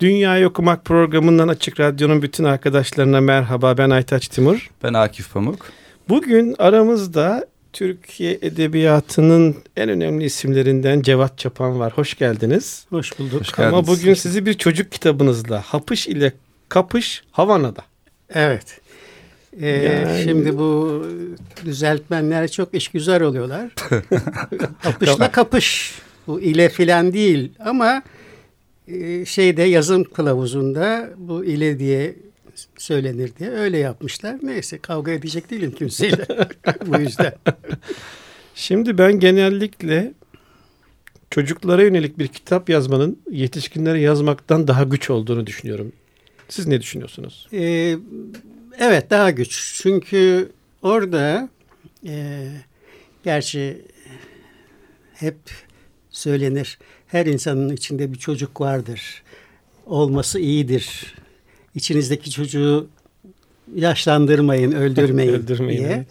Dünyayı Okumak programından Açık Radyo'nun bütün arkadaşlarına merhaba. Ben Aytaç Timur. Ben Akif Pamuk. Bugün aramızda Türkiye Edebiyatı'nın en önemli isimlerinden Cevat Çapan var. Hoş geldiniz. Hoş bulduk. Hoş Ama bugün sizi bir çocuk kitabınızla Hapış ile Kapış Havana'da. Evet. Ee, yani... Şimdi bu düzeltmenler çok işgüzar oluyorlar. Hapışla kapış. Bu ile filan değil ama e, şeyde yazım kılavuzunda bu ile diye söylenir diye öyle yapmışlar. Neyse kavga edecek değilim kimseyle bu yüzden. Şimdi ben genellikle çocuklara yönelik bir kitap yazmanın yetişkinlere yazmaktan daha güç olduğunu düşünüyorum. Siz ne düşünüyorsunuz? Ee, evet daha güç. Çünkü orada e, gerçi hep söylenir. Her insanın içinde bir çocuk vardır. Olması iyidir. İçinizdeki çocuğu yaşlandırmayın, öldürmeyin, öldürmeyin diye. Evet.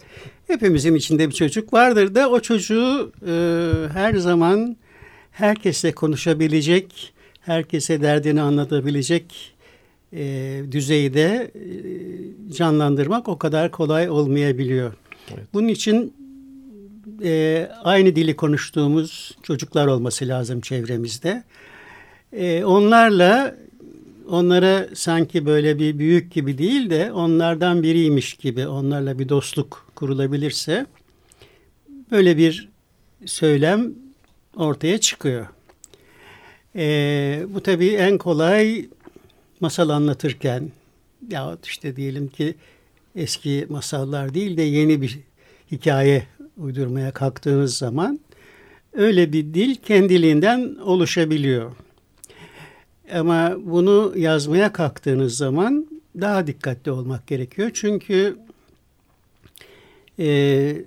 Hepimizin içinde bir çocuk vardır da o çocuğu e, her zaman herkesle konuşabilecek, herkese derdini anlatabilecek e, düzeyde e, canlandırmak o kadar kolay olmayabiliyor. Evet. Bunun için e, aynı dili konuştuğumuz çocuklar olması lazım çevremizde. E, onlarla onlara sanki böyle bir büyük gibi değil de onlardan biriymiş gibi onlarla bir dostluk kurulabilirse böyle bir söylem ortaya çıkıyor. E, bu tabii en kolay masal anlatırken ya işte diyelim ki eski masallar değil de yeni bir hikaye uydurmaya kalktığınız zaman öyle bir dil kendiliğinden oluşabiliyor. Ama bunu yazmaya kalktığınız zaman daha dikkatli olmak gerekiyor. Çünkü e,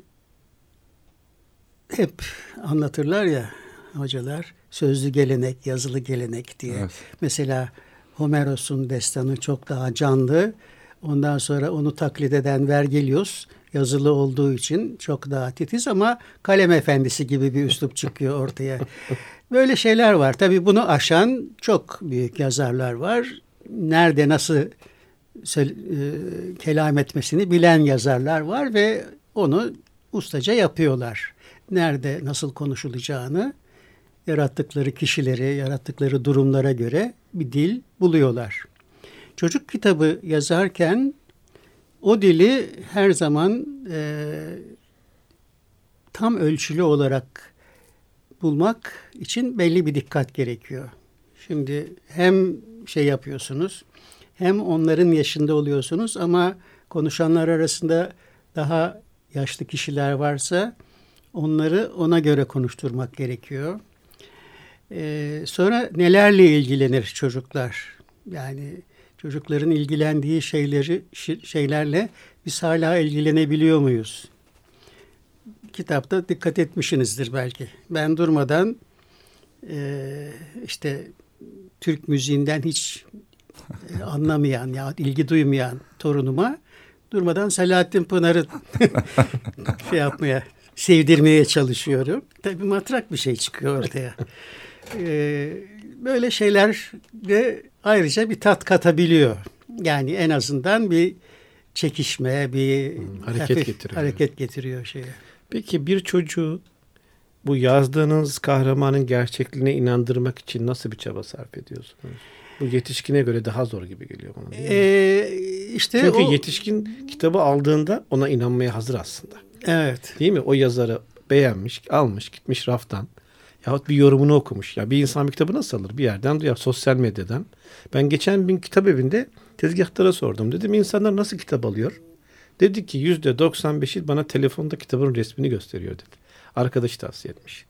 hep anlatırlar ya hocalar sözlü gelenek, yazılı gelenek diye. Evet. Mesela Homeros'un destanı çok daha canlı. Ondan sonra onu taklit eden Vergilius yazılı olduğu için çok daha titiz ama kalem efendisi gibi bir üslup çıkıyor ortaya. Böyle şeyler var. Tabii bunu aşan çok büyük yazarlar var. Nerede nasıl e, kelam etmesini bilen yazarlar var ve onu ustaca yapıyorlar. Nerede nasıl konuşulacağını yarattıkları kişileri, yarattıkları durumlara göre bir dil buluyorlar. Çocuk kitabı yazarken o dili her zaman e, tam ölçülü olarak bulmak için belli bir dikkat gerekiyor. Şimdi hem şey yapıyorsunuz hem onların yaşında oluyorsunuz ama konuşanlar arasında daha yaşlı kişiler varsa onları ona göre konuşturmak gerekiyor. Ee, sonra nelerle ilgilenir çocuklar? Yani çocukların ilgilendiği şeyleri şeylerle biz hala ilgilenebiliyor muyuz? Kitapta dikkat etmişsinizdir belki. Ben durmadan e, işte Türk müziğinden hiç e, anlamayan ya ilgi duymayan torunuma durmadan Selahattin Pınar'ı şey yapmaya, sevdirmeye çalışıyorum. Tabii matrak bir şey çıkıyor ortaya. Ee, böyle şeyler de ayrıca bir tat katabiliyor. Yani en azından bir çekişme, bir hmm, hareket getiriyor. Hareket getiriyor şeye. Peki bir çocuğu bu yazdığınız kahramanın gerçekliğine inandırmak için nasıl bir çaba sarf ediyorsunuz? Bu yetişkine göre daha zor gibi geliyor bana. Ee, işte Çünkü o... yetişkin kitabı aldığında ona inanmaya hazır aslında. Evet. Değil mi? O yazarı beğenmiş, almış, gitmiş raftan. Yahut bir yorumunu okumuş. Ya bir insan bir kitabı nasıl alır? Bir yerden duyar, sosyal medyadan. Ben geçen bir kitap evinde tezgahlara sordum. Dedim insanlar nasıl kitap alıyor? Dedi ki yüzde 95'i bana telefonda kitabın resmini gösteriyor dedi. Arkadaşı tavsiye etmiş.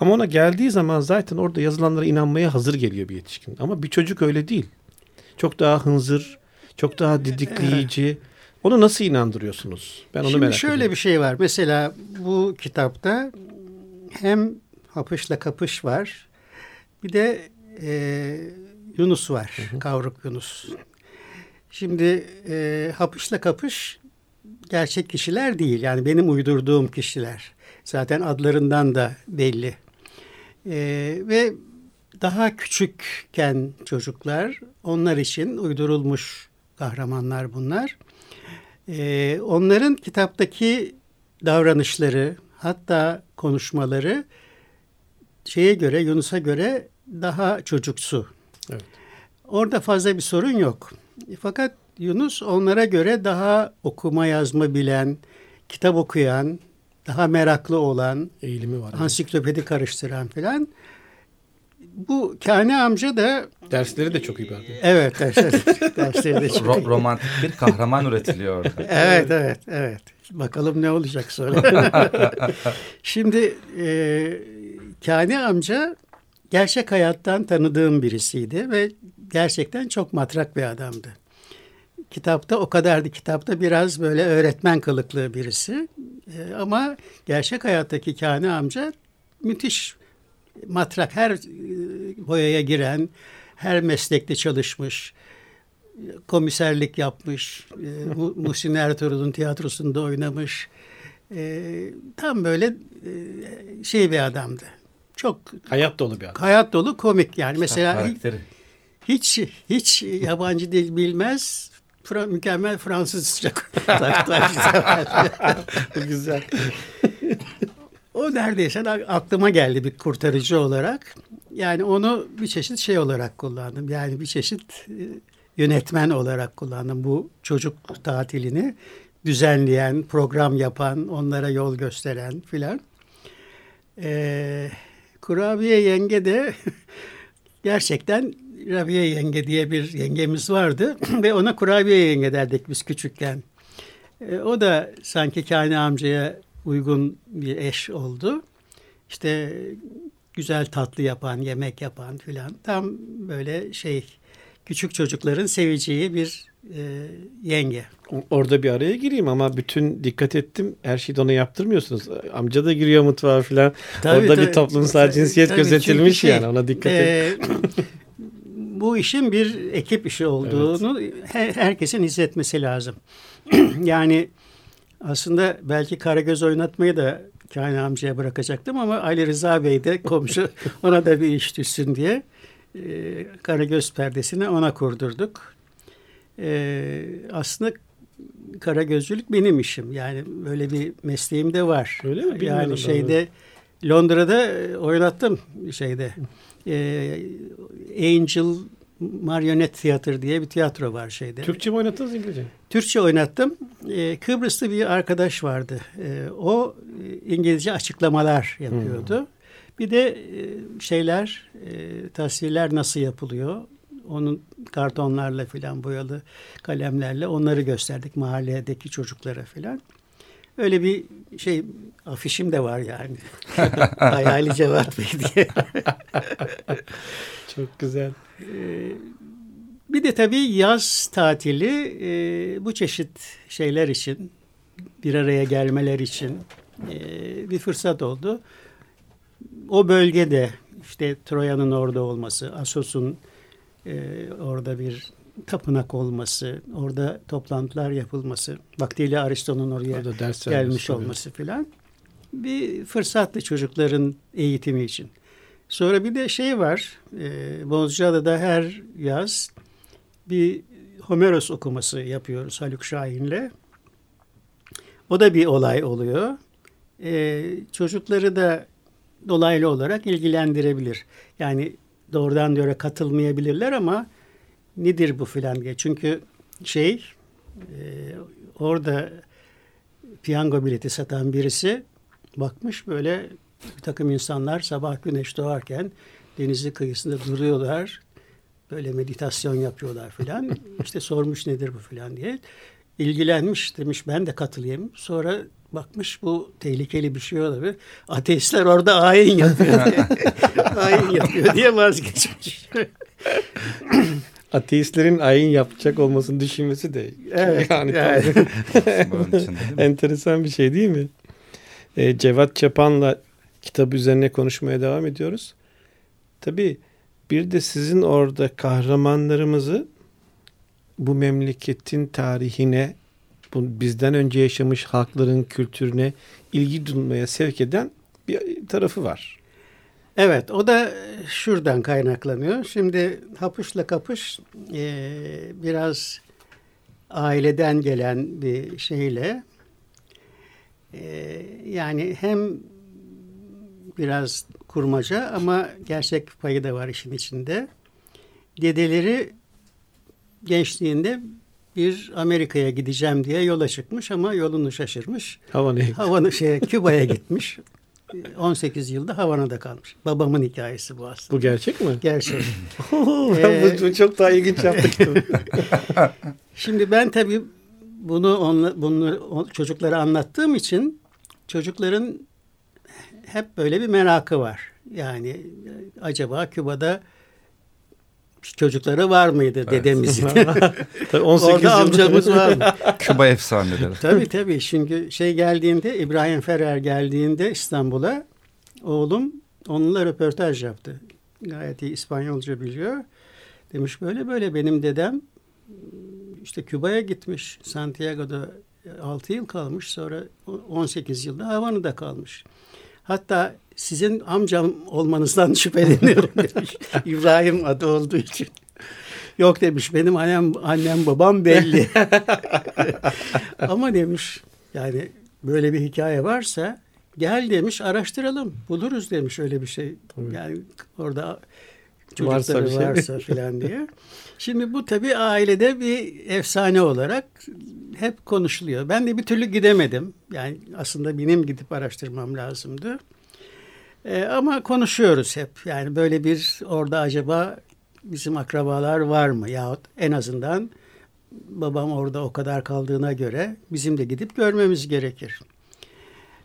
Ama ona geldiği zaman zaten orada yazılanlara inanmaya hazır geliyor bir yetişkin. Ama bir çocuk öyle değil. Çok daha hınzır, çok daha didikleyici. Onu nasıl inandırıyorsunuz? Ben onu Şimdi merak şöyle ediyorum. bir şey var. Mesela bu kitapta hem hapışla kapış var. Bir de e, Yunus var. Hı hı. Kavruk Yunus. Şimdi e, hapışla kapış gerçek kişiler değil. Yani benim uydurduğum kişiler. Zaten adlarından da belli. E, ve daha küçükken çocuklar onlar için uydurulmuş kahramanlar bunlar. Ee, onların kitaptaki davranışları hatta konuşmaları şeye göre Yunus'a göre daha çocuksu. Evet. Orada fazla bir sorun yok. Fakat Yunus onlara göre daha okuma yazma bilen, kitap okuyan, daha meraklı olan, eğilimi var. Ansiklopedi karıştıran filan. Bu Kani amca da dersleri de çok iyi bir Evet, dersleri, dersleri de çok Ro-. Romantik bir kahraman üretiliyor. evet, evet, evet. Bakalım ne olacak sonra. Şimdi e, Kani amca gerçek hayattan tanıdığım birisiydi ve gerçekten çok matrak bir adamdı. Kitapta o kadardı. Kitapta biraz böyle öğretmen kılıklı birisi. E, ama gerçek hayattaki Kani amca müthiş matrak. Her e, boyaya giren, her meslekte çalışmış, komiserlik yapmış, e, Muhsin Ertuğrul'un tiyatrosunda oynamış. E, tam böyle e, şey bir adamdı. Çok hayat dolu bir adam. Hayat dolu komik yani mesela Karakteri. hiç hiç yabancı dil bilmez. Fra, mükemmel Fransızca. güzel. o neredeyse aklıma geldi bir kurtarıcı olarak. Yani onu bir çeşit şey olarak kullandım. Yani bir çeşit yönetmen olarak kullandım bu çocuk tatilini düzenleyen, program yapan, onlara yol gösteren filan. Ee, Kurabiye yenge de gerçekten Rabiye yenge diye bir yengemiz vardı ve ona kurabiye yenge derdik biz küçükken. Ee, o da sanki Kani amcaya uygun bir eş oldu. İşte güzel tatlı yapan, yemek yapan filan. Tam böyle şey küçük çocukların seveceği bir e, yenge. Orada bir araya gireyim ama bütün dikkat ettim. Her şeyi ona yaptırmıyorsunuz. Amca da giriyor mutfağa falan. Tabii, Orada tabii, bir toplumsal cinsiyet tabii, gözetilmiş şey, yani ona dikkat e, et. bu işin bir ekip işi olduğunu evet. her, herkesin hissetmesi lazım. yani aslında belki Karagöz oynatmayı da Kani amcaya bırakacaktım ama Ali Rıza Bey de komşu ona da bir iş düşsün diye e, Karagöz perdesini ona kurdurduk. E, aslında karagözcülük benim işim. Yani böyle bir mesleğim de var. Öyle mi? Bilmiyorum yani şeyde Londra'da oynattım şeyde. E, Angel Marionet Tiyatro diye bir tiyatro var şeyde. Türkçe mi oynattınız İngilizce? Türkçe oynattım. Ee, Kıbrıslı bir arkadaş vardı. Ee, o İngilizce açıklamalar yapıyordu. Hmm. Bir de e, şeyler, e, tasvirler nasıl yapılıyor? Onun kartonlarla filan boyalı kalemlerle onları gösterdik mahalledeki çocuklara filan. Öyle bir şey afişim de var yani. Hayali Cevat Bey diye. Çok güzel. Ee, bir de tabii yaz tatili e, bu çeşit şeyler için bir araya gelmeler için bir fırsat oldu o bölgede işte Troya'nın orada olması, Asos'un e, orada bir tapınak olması, orada toplantılar yapılması, vaktiyle Aristo'nun oraya ders gelmiş olması filan bir fırsattı çocukların eğitimi için. Sonra bir de şey var, e, Bozcaada'da her yaz bir Homeros okuması yapıyoruz Haluk Şahin'le. O da bir olay oluyor. E, çocukları da dolaylı olarak ilgilendirebilir. Yani doğrudan doğruya katılmayabilirler ama nedir bu filan diye. Çünkü şey e, orada piyango bileti satan birisi bakmış böyle bir takım insanlar sabah güneş doğarken denizli kıyısında duruyorlar. Böyle meditasyon yapıyorlar filan. İşte sormuş nedir bu filan diye. İlgilenmiş demiş ben de katılayım. Sonra bakmış bu tehlikeli bir şey olabilir. Ateistler orada ayin yapıyor ayin yapıyor diye vazgeçmiş. Ateistlerin ayin yapacak olmasını düşünmesi de evet, yani, yani. enteresan bir şey değil mi? Ee, Cevat Çapan'la kitap üzerine konuşmaya devam ediyoruz. Tabii bir de sizin orada kahramanlarımızı bu memleketin tarihine bizden önce yaşamış halkların kültürüne ilgi duymaya sevk eden bir tarafı var. Evet o da şuradan kaynaklanıyor. Şimdi hapışla kapış e, biraz aileden gelen bir şeyle e, yani hem biraz kurmaca ama gerçek payı da var işin içinde. Dedeleri gençliğinde bir Amerika'ya gideceğim diye yola çıkmış ama yolunu şaşırmış. Havana'ya Havanı şey Küba'ya gitmiş. 18 yılda Havana'da kalmış. Babamın hikayesi bu aslında. Bu gerçek mi? Gerçek. Ben bu çok daha ilginç yaptık. Şimdi ben tabii bunu onla, bunu çocuklara anlattığım için çocukların hep böyle bir merakı var. Yani acaba Küba'da çocukları var mıydı Evet. dedemizin? Tabii 18 Orada amcamız var mı? Küba efsaneleri. tabii tabii. Çünkü şey geldiğinde İbrahim Ferrer geldiğinde İstanbul'a oğlum onunla röportaj yaptı. Gayet iyi İspanyolca biliyor. Demiş böyle böyle benim dedem işte Küba'ya gitmiş. Santiago'da 6 yıl kalmış. Sonra 18 yılda Havana'da kalmış. Hatta sizin amcam olmanızdan şüpheleniyorum demiş. İbrahim adı olduğu için. Yok demiş benim annem annem babam belli. Ama demiş yani böyle bir hikaye varsa gel demiş araştıralım. Buluruz demiş öyle bir şey. Yani orada Varsa çocukları bir şey. varsa filan diye. Şimdi bu tabii ailede bir efsane olarak hep konuşuluyor. Ben de bir türlü gidemedim. Yani aslında benim gidip araştırmam lazımdı. Ee, ama konuşuyoruz hep. Yani böyle bir orada acaba bizim akrabalar var mı? Yahut en azından babam orada o kadar kaldığına göre bizim de gidip görmemiz gerekir.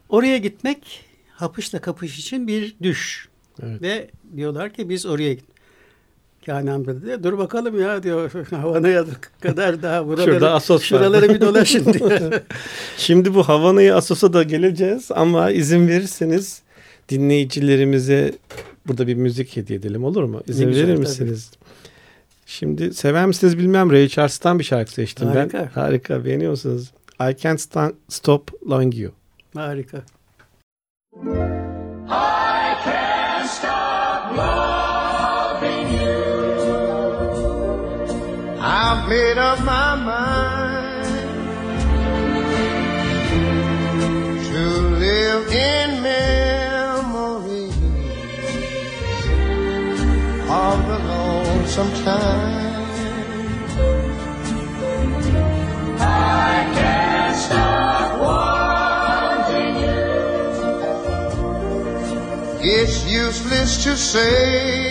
Oraya gitmek hapışla kapış için bir düş. Evet. Ve diyorlar ki biz oraya git. Kani amca dur bakalım ya diyor Havana'ya kadar daha buraları, Şurada var. şuraları bir dolaşın diyor. Şimdi bu Havana'ya Asos'a da geleceğiz ama izin verirseniz dinleyicilerimize burada bir müzik hediye edelim olur mu? İzin güzel, verir tabii. misiniz? Şimdi sever misiniz bilmem Ray Charles'tan bir şarkı seçtim ben. Harika. Harika beğeniyor musunuz? I Can't Stand, Stop Loving You. Harika. I've made up my mind to live in memories of the lonesome time. I can't stop wanting you. It's useless to say.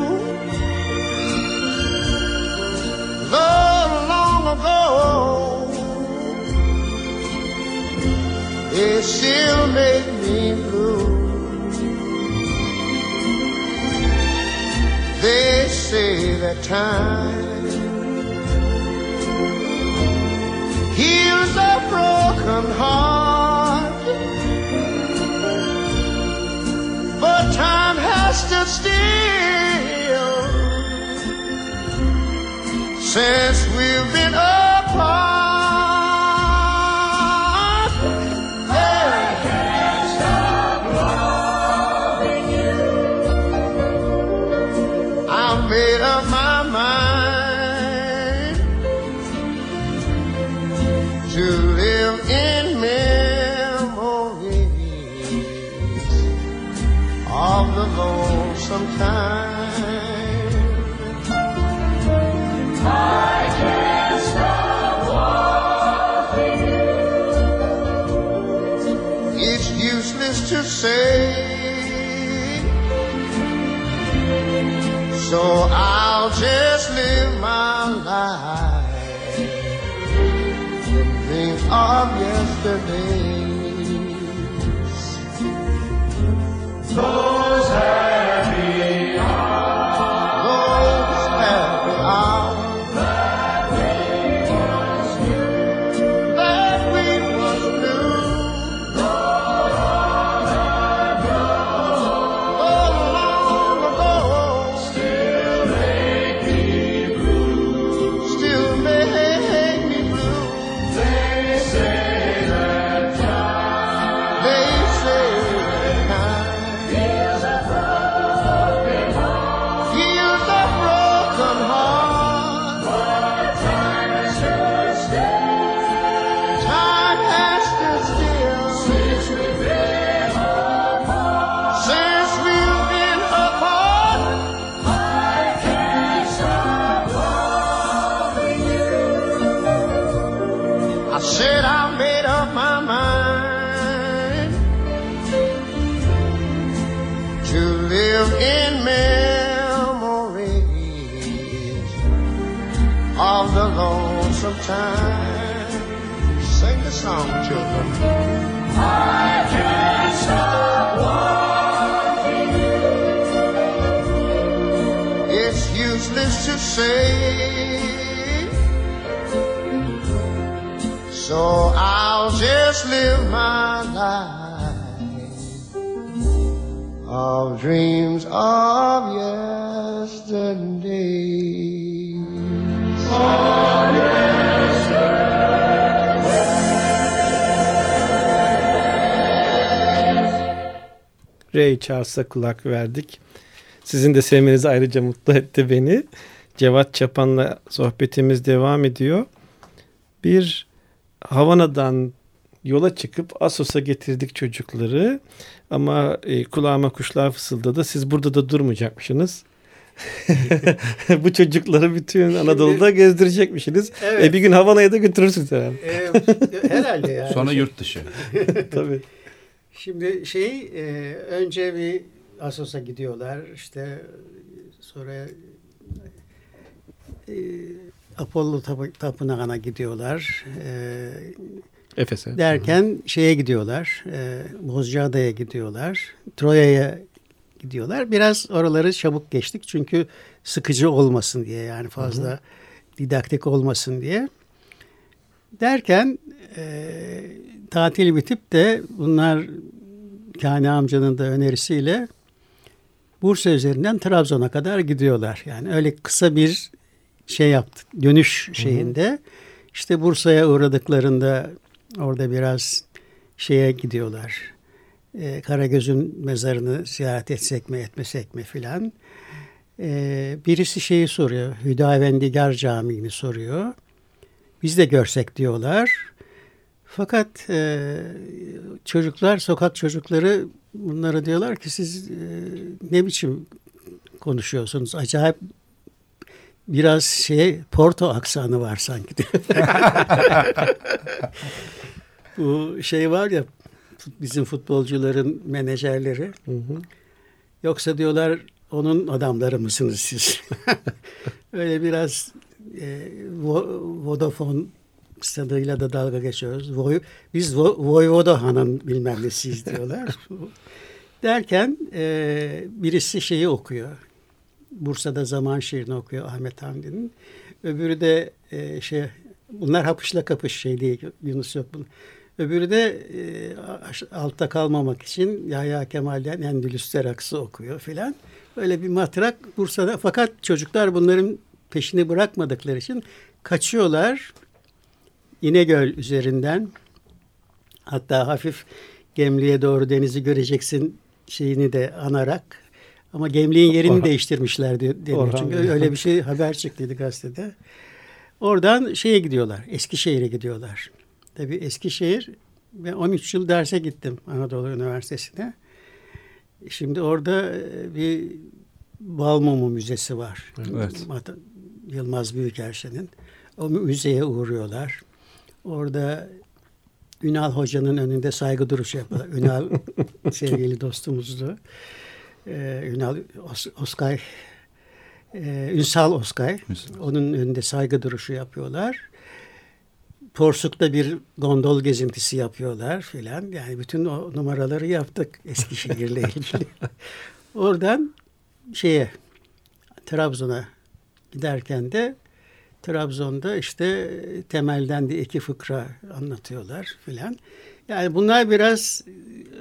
That time. Heals a broken heart, but time has stood still. Since we've been apart. To say. So I'll just live my life think of yesterdays. Lonesome time. Sing the song, children. I can't stop. It's useless to say. So I'll just live my life of dreams of yesterday. Ray Charles'a kulak verdik. Sizin de sevmeniz ayrıca mutlu etti beni. Cevat Çapan'la sohbetimiz devam ediyor. Bir Havana'dan yola çıkıp Asos'a getirdik çocukları. Ama e, kulağıma kuşlar fısıldadı. Siz burada da durmayacakmışsınız. Bu çocukları bütün Anadolu'da gezdirecekmişsiniz. Evet. E, bir gün Havana'ya da götürürsünüz herhalde. Ee, herhalde yani. Sonra yurt dışı. Tabii. Şimdi şey e, önce bir Asos'a gidiyorlar işte sonra e, Apollo tapı- tapınağına gidiyorlar. E, Efes'e. derken şeye gidiyorlar. E, Bozcaada'ya gidiyorlar. Troya'ya gidiyorlar. Biraz oraları çabuk geçtik çünkü sıkıcı olmasın diye yani fazla didaktik olmasın diye. Derken e, tatil bitip de bunlar Kani amcanın da önerisiyle Bursa üzerinden Trabzon'a kadar gidiyorlar. Yani öyle kısa bir şey yaptık. Dönüş şeyinde. İşte Bursa'ya uğradıklarında orada biraz şeye gidiyorlar. Ee, Karagöz'ün mezarını ziyaret etsek mi etmesek mi filan. Ee, birisi şeyi soruyor. Hüdavendigar Camii'ni soruyor. Biz de görsek diyorlar. Fakat e, çocuklar, sokak çocukları bunlara diyorlar ki siz e, ne biçim konuşuyorsunuz? Acayip biraz şey Porto aksanı var sanki. Bu şey var ya bizim futbolcuların menajerleri. Hı hı. Yoksa diyorlar onun adamları mısınız siz? Öyle biraz e, Vo- Vodafone stadıyla da dalga geçiyoruz. Voy, biz Vo, Voyvoda Han'ın bilmem nesiyiz diyorlar. Derken e, birisi şeyi okuyor. Bursa'da zaman şiirini okuyor Ahmet Hamdi'nin. Öbürü de e, şey bunlar hapışla kapış şey değil Yunus yok bunun. Öbürü de e, altta kalmamak için Yahya Kemal'den Endülüs Teraksı okuyor filan. Böyle bir matrak Bursa'da fakat çocuklar bunların peşini bırakmadıkları için kaçıyorlar. İnegöl üzerinden hatta hafif Gemli'ye doğru denizi göreceksin şeyini de anarak ama Gemli'nin yerini Orhan- değiştirmişler deniyor. Orhan Çünkü öyle bir şey haber çıktıydı gazetede. Oradan şeye gidiyorlar. Eskişehir'e gidiyorlar. Tabii Eskişehir ben 13 yıl derse gittim Anadolu Üniversitesi'ne. Şimdi orada e, bir Balmumu Müzesi var. Evet. Yılmaz Büyükerşen'in. O müzeye uğruyorlar. Orada Ünal Hoca'nın önünde saygı duruşu yapıyorlar. Ünal sevgili dostumuzdu. Ee, Ünal Os- Oskay e, Ünsal Oskay. Onun önünde saygı duruşu yapıyorlar. Porsuk'ta bir gondol gezintisi yapıyorlar filan. Yani bütün o numaraları yaptık Eskişehir'le ilgili. Oradan şeye Trabzon'a giderken de Trabzon'da işte temelden de iki fıkra anlatıyorlar filan. Yani bunlar biraz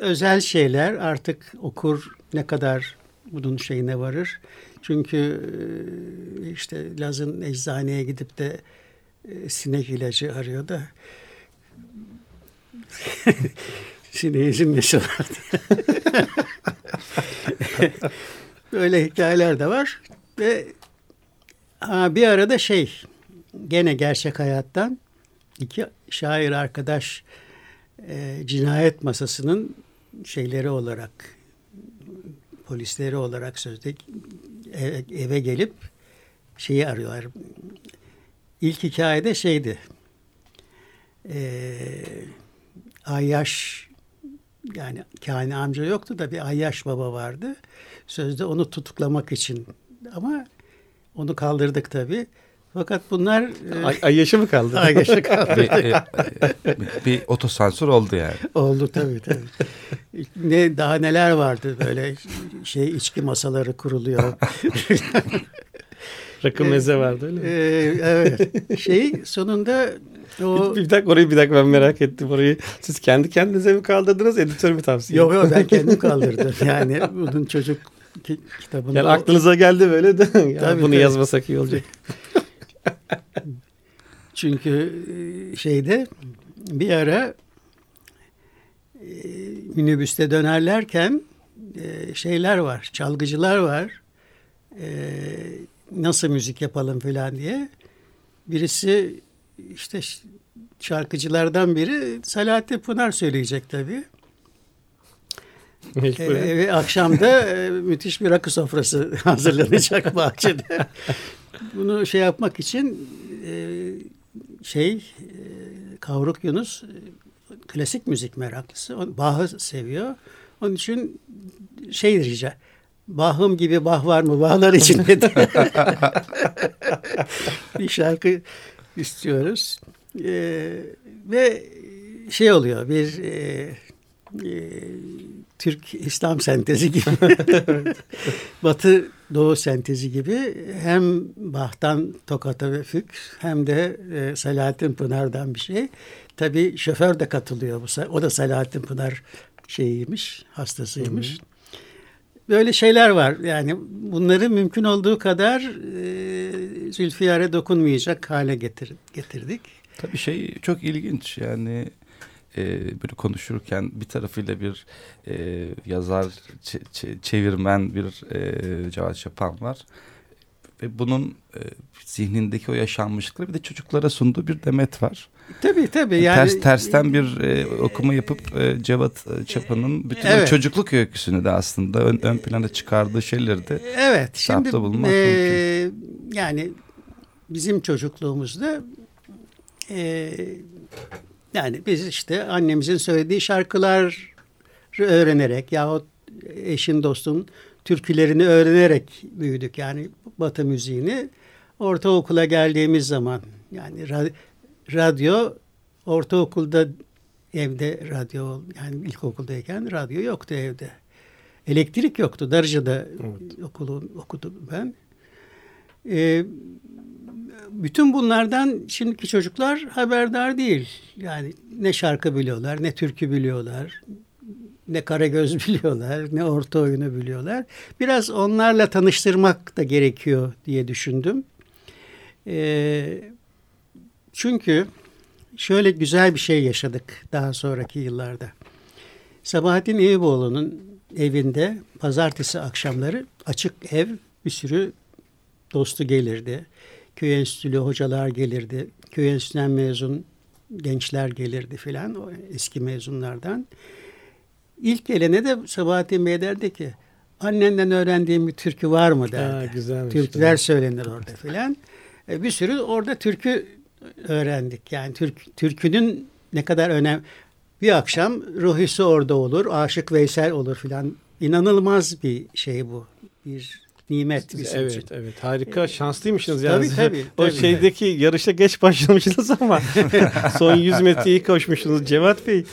özel şeyler. Artık okur ne kadar bunun şeyine varır. Çünkü e, işte Laz'ın eczaneye gidip de e, sinek ilacı arıyor da var diye. Böyle hikayeler de var. Ve bir arada şey gene gerçek hayattan iki şair arkadaş e, cinayet masasının şeyleri olarak polisleri olarak sözde eve, eve gelip şeyi arıyorlar. İlk hikayede şeydi. e, Ayyaş yani Kani amca yoktu da bir Ayyaş baba vardı. Sözde onu tutuklamak için ama onu kaldırdık tabii. Fakat bunlar e, Ay, ay yaşı mı kaldı? Ayyaş'ı bir, kaldırdık. e, e, bir otosansür oldu yani. Oldu tabii tabii. Ne daha neler vardı böyle şey içki masaları kuruluyor. Rakı meze vardı öyle mi? Ee, evet. Şey sonunda o Bir, bir dakika orayı bir dakika ben merak ettim orayı. Siz kendi kendinize mi kaldırdınız editör mü tavsiye? yok yok ben kendim kaldırdım. Yani bunun çocuk ki- kitabında Yani aklınıza geldi böyle de ya Tabii, bunu tabii. yazmasak iyi olacak. Çünkü e, şeyde bir ara e, minibüste dönerlerken e, şeyler var, çalgıcılar var. E, nasıl müzik yapalım falan diye. Birisi işte şarkıcılardan biri Selahattin Pınar söyleyecek tabii. E, ve akşam da e, müthiş bir rakı sofrası hazırlanacak bahçede. Bunu şey yapmak için e, şey e, Kavruk Yunus e, klasik müzik meraklısı. Bach'ı seviyor. Onun için şey rica Bahım gibi bah var mı bahlar içinde de bir şarkı istiyoruz. E, ve şey oluyor bir e, e, Türk İslam sentezi gibi Batı Doğu sentezi gibi hem Bach'tan Tokat'a ve Füg hem de e, Selahattin Pınar'dan bir şey. Tabii şoför de katılıyor bu. O da Selahattin Pınar şeyiymiş, hastasıymış. Böyle şeyler var. Yani bunları mümkün olduğu kadar e, Zülfiyar'a dokunmayacak hale getir, getirdik. Tabii şey çok ilginç yani e, böyle konuşurken bir tarafıyla bir e, yazar, çe- çe- çevirmen bir e, Cevat Şapan var. Ve bunun e, zihnindeki o yaşanmışlıkları bir de çocuklara sunduğu bir demet var. Tabii tabii. Yani, Ters tersten bir e, okuma yapıp e, Cevat e, Çapa'nın bütün Evet. çocukluk öyküsünü de aslında ön, ön plana çıkardığı şeyleri de Evet. Şimdi Sapta bulunmak eee, yani bizim çocukluğumuzda eee, yani biz işte annemizin söylediği şarkılar öğrenerek yahut eşin dostun türkülerini öğrenerek büyüdük. Yani Batı müziğini ortaokula geldiğimiz zaman yani ra- radyo ortaokulda evde radyo yani ilkokuldayken radyo yoktu evde. Elektrik yoktu. Darıca'da okulu okudum ben. Ee, bütün bunlardan şimdiki çocuklar haberdar değil. Yani ne şarkı biliyorlar, ne türkü biliyorlar, ne Karagöz biliyorlar, ne orta oyunu biliyorlar. Biraz onlarla tanıştırmak da gerekiyor diye düşündüm. Ee, çünkü şöyle güzel bir şey yaşadık daha sonraki yıllarda. Sabahattin Eyüboğlu'nun evinde pazartesi akşamları açık ev bir sürü dostu gelirdi. Köy enstitülü hocalar gelirdi. Köy enstitüsünden mezun gençler gelirdi filan o eski mezunlardan. İlk gelene de Sabahattin Bey derdi ki annenden öğrendiğim bir türkü var mı derdi. Ha, güzelmiş. Türküler söylenir orada filan. E, bir sürü orada türkü öğrendik. Yani türk, türkünün ne kadar önem. Bir akşam Ruhisi orada olur, Aşık Veysel olur filan. İnanılmaz bir şey bu. Bir nimet bizim evet için. evet harika şanslıymışsınız yani. Tabii, tabii, o tabii. şeydeki yarışa geç başlamışsınız ama son 100 metreyi koşmuşsunuz Cevat Bey.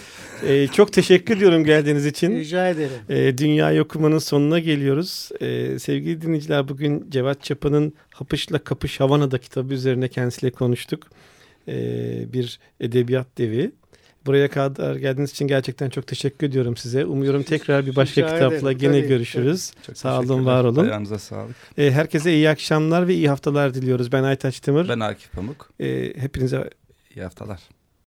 e, çok teşekkür ediyorum geldiğiniz için. Rica ederim. E, Dünya okumanın sonuna geliyoruz. E, sevgili dinleyiciler bugün Cevat Çapa'nın Hapışla Kapış Havana'da kitabı üzerine kendisiyle konuştuk. E, bir edebiyat devi. Buraya kadar geldiğiniz için gerçekten çok teşekkür ediyorum size. Umuyorum tekrar bir başka Rica kitapla ederim. gene Tabii, görüşürüz. Çok Sağ olun, var olun. Ayağınıza sağlık. E, herkese iyi akşamlar ve iyi haftalar diliyoruz. Ben Aytaç Timur. Ben Akif Pamuk. E, hepinize İyi haftalar.